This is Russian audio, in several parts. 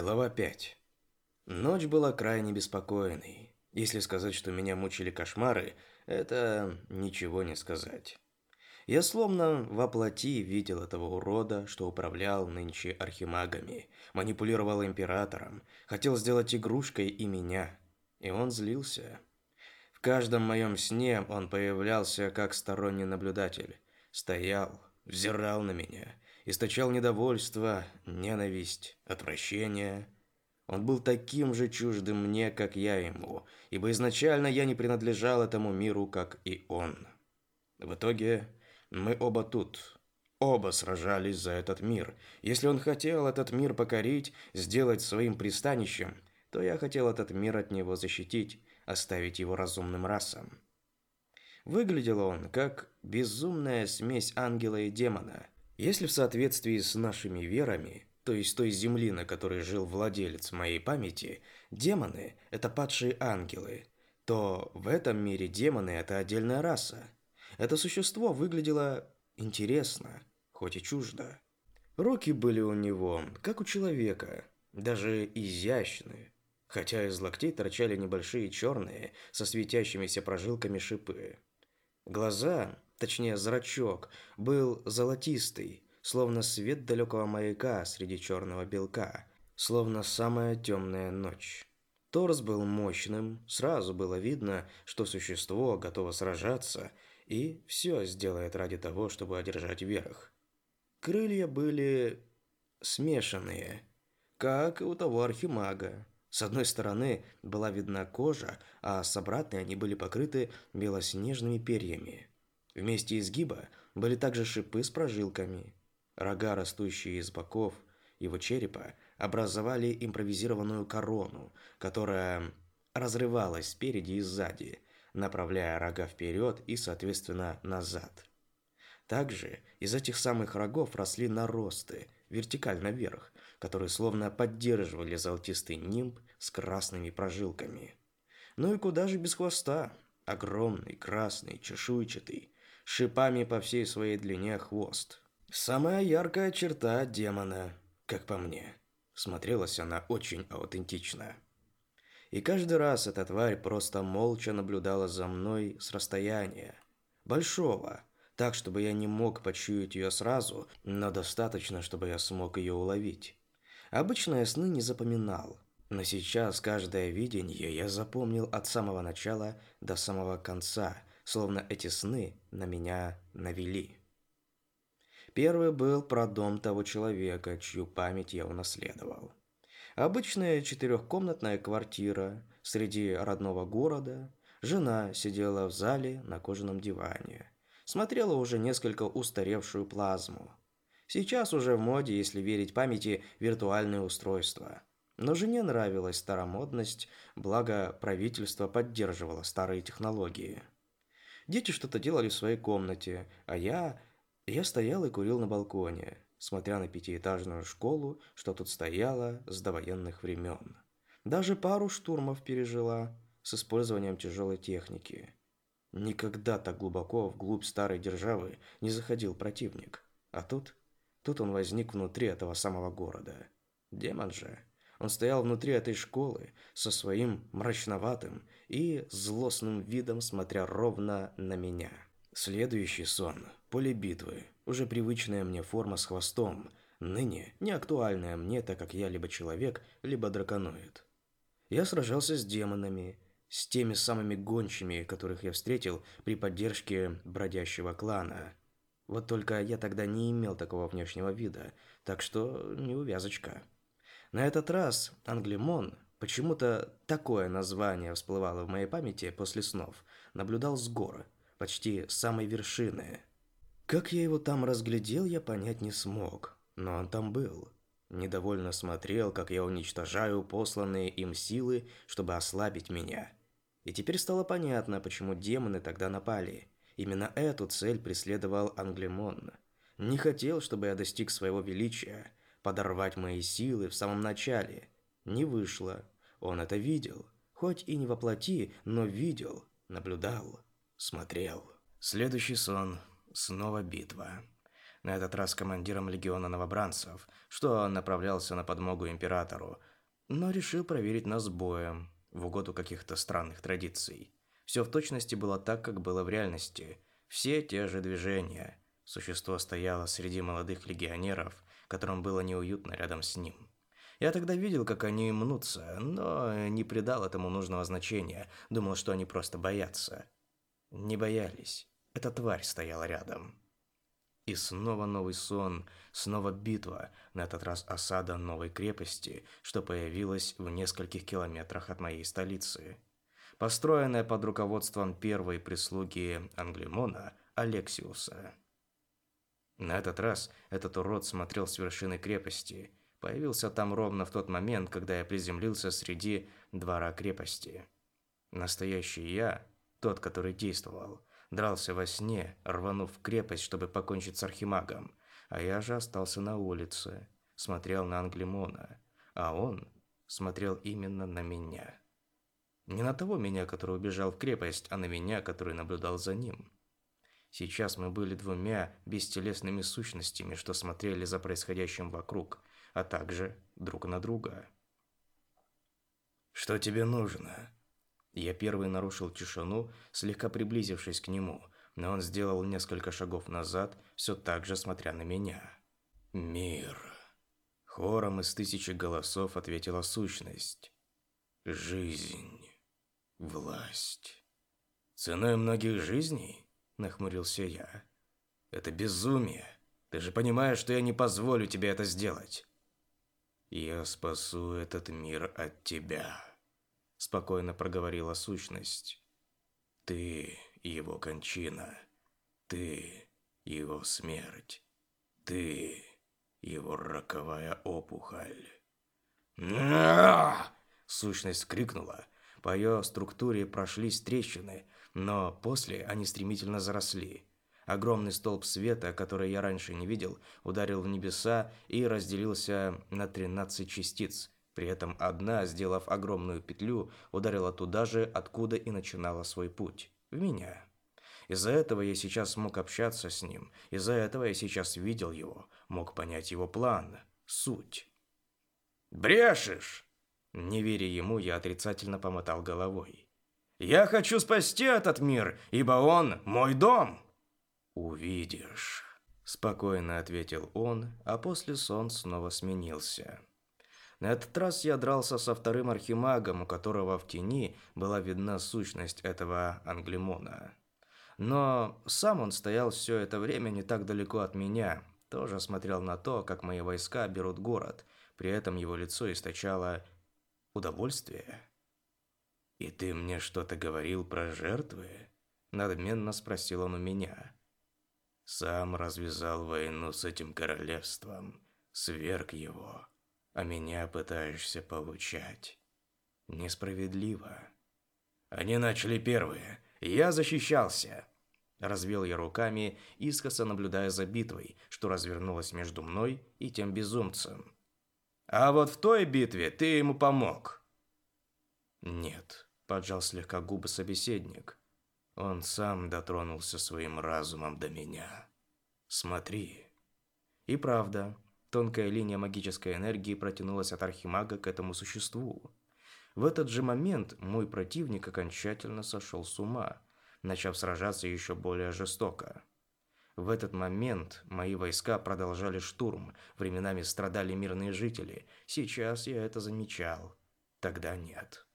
Глава 5. Ночь была крайне беспокойной. Если сказать, что меня мучили кошмары, это ничего не сказать. Я словно воплоти видел этого урода, что управлял нынче архимагами, манипулировал императором, хотел сделать игрушкой и меня. И он злился. В каждом моем сне он появлялся как сторонний наблюдатель. Стоял, взирал на меня – источал недовольство, ненависть, отвращение. Он был таким же чуждым мне, как я ему, ибо изначально я не принадлежал этому миру, как и он. В итоге мы оба тут, оба сражались за этот мир. Если он хотел этот мир покорить, сделать своим пристанищем, то я хотел этот мир от него защитить, оставить его разумным расам. Выглядел он как безумная смесь ангела и демона – если в соответствии с нашими верами, то есть той земли, на которой жил владелец моей памяти, демоны – это падшие ангелы, то в этом мире демоны – это отдельная раса. Это существо выглядело интересно, хоть и чуждо. Руки были у него, как у человека, даже изящные, хотя из локтей торчали небольшие черные со светящимися прожилками шипы. Глаза точнее зрачок, был золотистый, словно свет далекого маяка среди черного белка, словно самая темная ночь. Торс был мощным, сразу было видно, что существо готово сражаться и все сделает ради того, чтобы одержать верх. Крылья были смешанные, как и у того архимага. С одной стороны была видна кожа, а с обратной они были покрыты белоснежными перьями. В месте изгиба были также шипы с прожилками. Рога, растущие из боков его черепа, образовали импровизированную корону, которая разрывалась спереди и сзади, направляя рога вперед и, соответственно, назад. Также из этих самых рогов росли наросты, вертикально вверх, которые словно поддерживали золотистый нимб с красными прожилками. Ну и куда же без хвоста? Огромный, красный, чешуйчатый, шипами по всей своей длине хвост. Самая яркая черта демона, как по мне. Смотрелась она очень аутентично. И каждый раз эта тварь просто молча наблюдала за мной с расстояния. Большого, так, чтобы я не мог почуять ее сразу, но достаточно, чтобы я смог ее уловить. Обычно я сны не запоминал, но сейчас каждое видение я запомнил от самого начала до самого конца – словно эти сны на меня навели. Первый был про дом того человека, чью память я унаследовал. Обычная четырехкомнатная квартира среди родного города. Жена сидела в зале на кожаном диване. Смотрела уже несколько устаревшую плазму. Сейчас уже в моде, если верить памяти, виртуальные устройства. Но жене нравилась старомодность, благо правительство поддерживало старые технологии. Дети что-то делали в своей комнате, а я... Я стоял и курил на балконе, смотря на пятиэтажную школу, что тут стояла с довоенных времен. Даже пару штурмов пережила с использованием тяжелой техники. Никогда так глубоко вглубь старой державы не заходил противник. А тут... Тут он возник внутри этого самого города. Демон же. Он стоял внутри этой школы со своим мрачноватым и злостным видом, смотря ровно на меня. Следующий сон. Поле битвы. Уже привычная мне форма с хвостом. Ныне не актуальная мне, так как я либо человек, либо драконоид. Я сражался с демонами, с теми самыми гончими, которых я встретил при поддержке бродящего клана. Вот только я тогда не имел такого внешнего вида, так что неувязочка. На этот раз Англимон, почему-то такое название всплывало в моей памяти после снов, наблюдал с горы, почти с самой вершины. Как я его там разглядел, я понять не смог, но он там был. Недовольно смотрел, как я уничтожаю посланные им силы, чтобы ослабить меня. И теперь стало понятно, почему демоны тогда напали. Именно эту цель преследовал Англимон. Не хотел, чтобы я достиг своего величия, подорвать мои силы в самом начале. Не вышло. Он это видел. Хоть и не воплоти, но видел, наблюдал, смотрел. Следующий сон. Снова битва. на этот раз командиром легиона новобранцев, что направлялся на подмогу императору, но решил проверить нас боем, в угоду каких-то странных традиций. Все в точности было так, как было в реальности. Все те же движения. Существо стояло среди молодых легионеров, которым было неуютно рядом с ним. Я тогда видел, как они мнутся, но не придал этому нужного значения, думал, что они просто боятся. Не боялись. Эта тварь стояла рядом. И снова новый сон, снова битва, на этот раз осада новой крепости, что появилась в нескольких километрах от моей столицы. Построенная под руководством первой прислуги Англимона Алексиуса. На этот раз этот урод смотрел с вершины крепости. Появился там ровно в тот момент, когда я приземлился среди двора крепости. Настоящий я, тот, который действовал, дрался во сне, рванув в крепость, чтобы покончить с архимагом, а я же остался на улице, смотрел на Англимона, а он смотрел именно на меня. Не на того меня, который убежал в крепость, а на меня, который наблюдал за ним. Сейчас мы были двумя бестелесными сущностями, что смотрели за происходящим вокруг, а также друг на друга. «Что тебе нужно?» Я первый нарушил тишину, слегка приблизившись к нему, но он сделал несколько шагов назад, все так же смотря на меня. «Мир!» Хором из тысячи голосов ответила сущность. «Жизнь. Власть. Ценой многих жизней?» Нахмурился я. «Это безумие. Ты же понимаешь, что я не позволю тебе это сделать». «Я спасу этот мир от тебя» спокойно проговорила сущность. Ты его кончина. Ты его смерть. Ты его роковая опухоль. Сущность крикнула. По ее структуре прошлись трещины, но после они стремительно заросли. Огромный столб света, который я раньше не видел, ударил в небеса и разделился на 13 частиц, при этом одна, сделав огромную петлю, ударила туда же, откуда и начинала свой путь – в меня. Из-за этого я сейчас мог общаться с ним, из-за этого я сейчас видел его, мог понять его план, суть. «Брешешь!» Не веря ему, я отрицательно помотал головой. «Я хочу спасти этот мир, ибо он мой дом!» «Увидишь», – спокойно ответил он, а после сон снова сменился. На этот раз я дрался со вторым архимагом, у которого в тени была видна сущность этого англимона. Но сам он стоял все это время не так далеко от меня, тоже смотрел на то, как мои войска берут город, при этом его лицо источало удовольствие. «И ты мне что-то говорил про жертвы?» – надменно спросил он у меня. «Сам развязал войну с этим королевством, сверг его» а меня пытаешься получать. Несправедливо. Они начали первые. Я защищался. Развел я руками, искоса наблюдая за битвой, что развернулась между мной и тем безумцем. А вот в той битве ты ему помог. Нет, поджал слегка губы собеседник. Он сам дотронулся своим разумом до меня. Смотри. И правда, Тонкая линия магической энергии протянулась от архимага к этому существу. В этот же момент мой противник окончательно сошел с ума, начав сражаться еще более жестоко. В этот момент мои войска продолжали штурм, временами страдали мирные жители. Сейчас я это замечал. Тогда нет.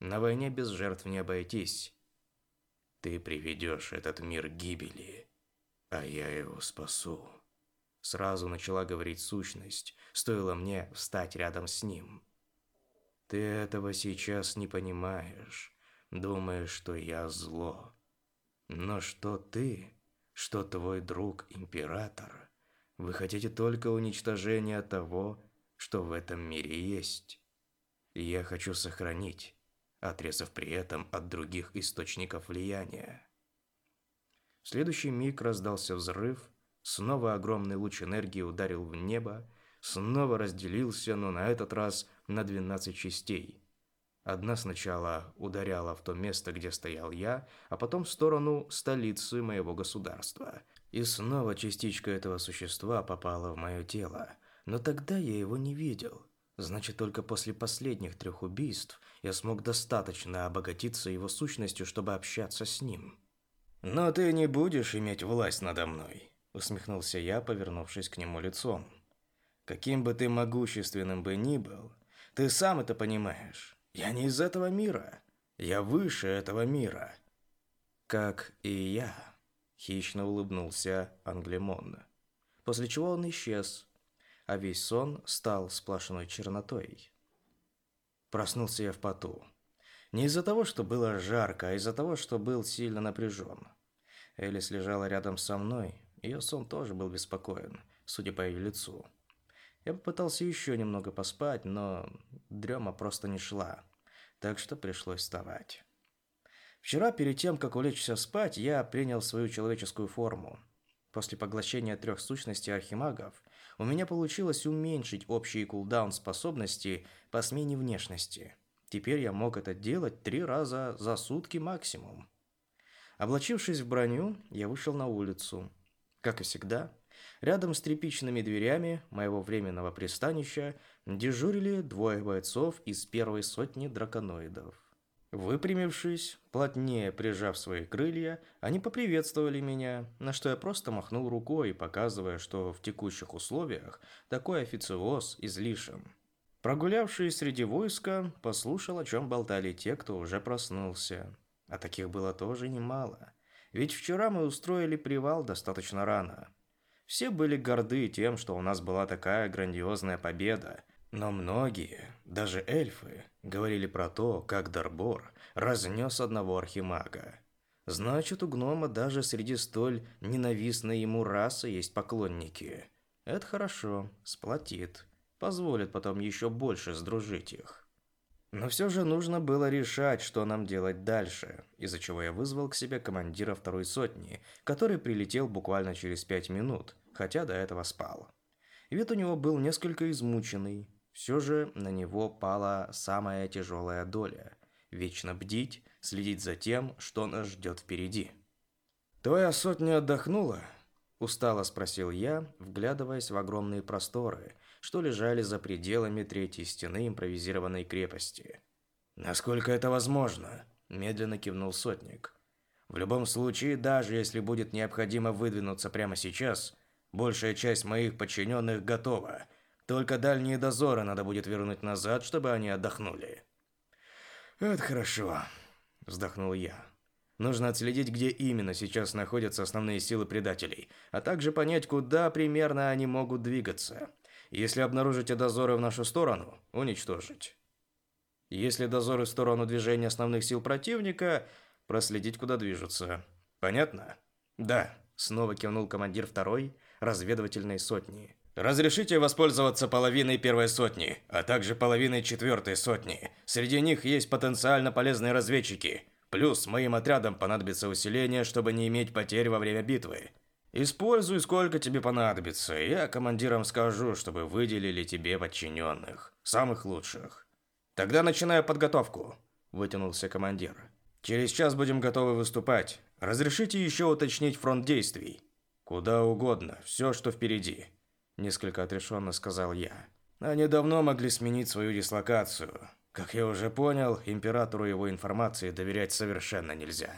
На войне без жертв не обойтись. Ты приведешь этот мир к гибели, а я его спасу. Сразу начала говорить сущность, стоило мне встать рядом с ним. Ты этого сейчас не понимаешь, думаешь, что я зло. Но что ты, что твой друг император, вы хотите только уничтожения того, что в этом мире есть. Я хочу сохранить, отрезав при этом от других источников влияния. В следующий миг раздался взрыв, Снова огромный луч энергии ударил в небо, снова разделился, но на этот раз на 12 частей. Одна сначала ударяла в то место, где стоял я, а потом в сторону столицы моего государства. И снова частичка этого существа попала в мое тело. Но тогда я его не видел. Значит, только после последних трех убийств я смог достаточно обогатиться его сущностью, чтобы общаться с ним. «Но ты не будешь иметь власть надо мной», — усмехнулся я, повернувшись к нему лицом. «Каким бы ты могущественным бы ни был, ты сам это понимаешь. Я не из этого мира. Я выше этого мира». «Как и я», — хищно улыбнулся Англемон. После чего он исчез, а весь сон стал сплошной чернотой. Проснулся я в поту. Не из-за того, что было жарко, а из-за того, что был сильно напряжен. Элис лежала рядом со мной. Ее сон тоже был беспокоен, судя по ее лицу. Я попытался еще немного поспать, но дрема просто не шла, так что пришлось вставать. Вчера, перед тем, как улечься спать, я принял свою человеческую форму. После поглощения трех сущностей архимагов у меня получилось уменьшить общий кулдаун способностей по смене внешности. Теперь я мог это делать три раза за сутки максимум. Облачившись в броню, я вышел на улицу. Как и всегда, рядом с тряпичными дверями моего временного пристанища дежурили двое бойцов из первой сотни драконоидов. Выпрямившись, плотнее прижав свои крылья, они поприветствовали меня, на что я просто махнул рукой, показывая, что в текущих условиях такой официоз излишен. Прогулявшись среди войска, послушал, о чем болтали те, кто уже проснулся. А таких было тоже немало. Ведь вчера мы устроили привал достаточно рано. Все были горды тем, что у нас была такая грандиозная победа, но многие, даже эльфы, говорили про то, как Дарбор разнес одного архимага. Значит, у гнома даже среди столь ненавистной ему расы есть поклонники. Это хорошо, сплотит, позволит потом еще больше сдружить их. Но все же нужно было решать, что нам делать дальше, из-за чего я вызвал к себе командира второй сотни, который прилетел буквально через пять минут, хотя до этого спал. Вид у него был несколько измученный, все же на него пала самая тяжелая доля – вечно бдить, следить за тем, что нас ждет впереди. «Твоя сотня отдохнула?» – устало спросил я, вглядываясь в огромные просторы, что лежали за пределами третьей стены импровизированной крепости. «Насколько это возможно?» – медленно кивнул сотник. «В любом случае, даже если будет необходимо выдвинуться прямо сейчас, большая часть моих подчиненных готова – только дальние дозоры надо будет вернуть назад, чтобы они отдохнули. Это хорошо, вздохнул я. Нужно отследить, где именно сейчас находятся основные силы предателей, а также понять, куда примерно они могут двигаться. Если обнаружите дозоры в нашу сторону, уничтожить. Если дозоры в сторону движения основных сил противника, проследить, куда движутся. Понятно? Да, снова кивнул командир второй разведывательной сотни. Разрешите воспользоваться половиной первой сотни, а также половиной четвертой сотни. Среди них есть потенциально полезные разведчики. Плюс моим отрядам понадобится усиление, чтобы не иметь потерь во время битвы. Используй сколько тебе понадобится. Я командирам скажу, чтобы выделили тебе подчиненных. Самых лучших. Тогда начинаю подготовку, вытянулся командир. Через час будем готовы выступать. Разрешите еще уточнить фронт действий. Куда угодно, все, что впереди несколько отрешенно сказал я. Они давно могли сменить свою дислокацию. Как я уже понял, императору его информации доверять совершенно нельзя.